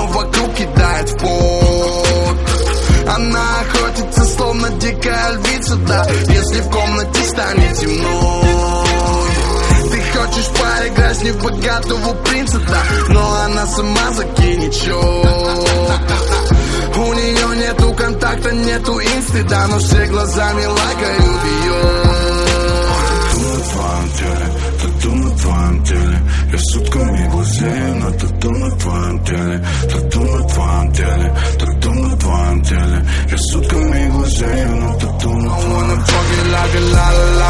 Пацанов вокруг кидает в пот. Она охотится, словно дикая львица, да Если в комнате станет темно Ты хочешь поиграть с небогатого принца, да Но она сама закинет счет. У нее нету контакта, нету инсты, да Но все глазами лайкают сутками глазею на тату на твоем теле Тату на твоем теле, тату на твоем теле Я сутками глазею на тату на I твоем wanna fuck it like a la la la La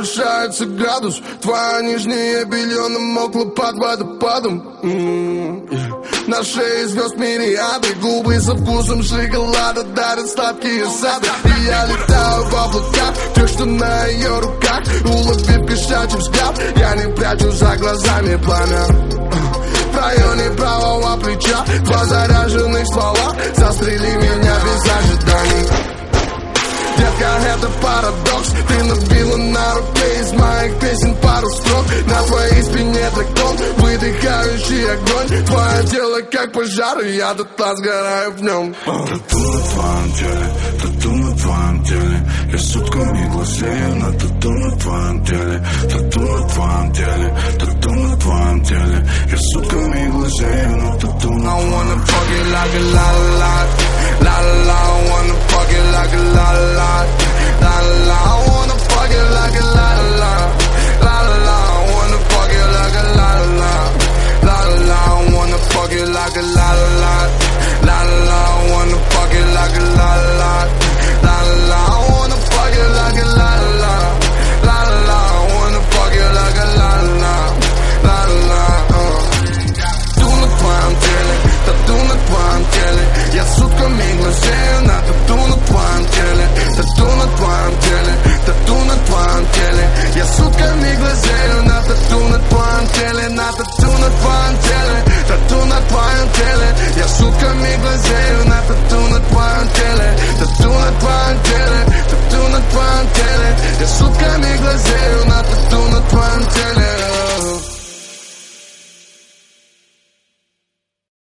Повышается градус. Твоя нижнее белье намокло под водопадом. М, yeah. На шее звезд мириады. Губы со вкусом шоколада Дарят сладкие сады. И я летаю в облаках Тех, что на ее руках. Уловив кошачий взгляд Я не прячу за глазами пламя. В районе правого плеча. Два заряженных ствола Застрели меня без ожиданий это парадокс. Ты набила на руке из моих песен пару строк. На твоей спине дракон, выдыхающий огонь. Твое тело как пожар, и я дотла сгораю в нем. Тату на твоем теле, тату на твоем теле Я сутками глазею на тату на твоем теле Тату на твоем теле, тату на твоем теле Я сутками глазею на тату на I wanna fuck it like a La like a la la. La La la wanna fuck it like a la La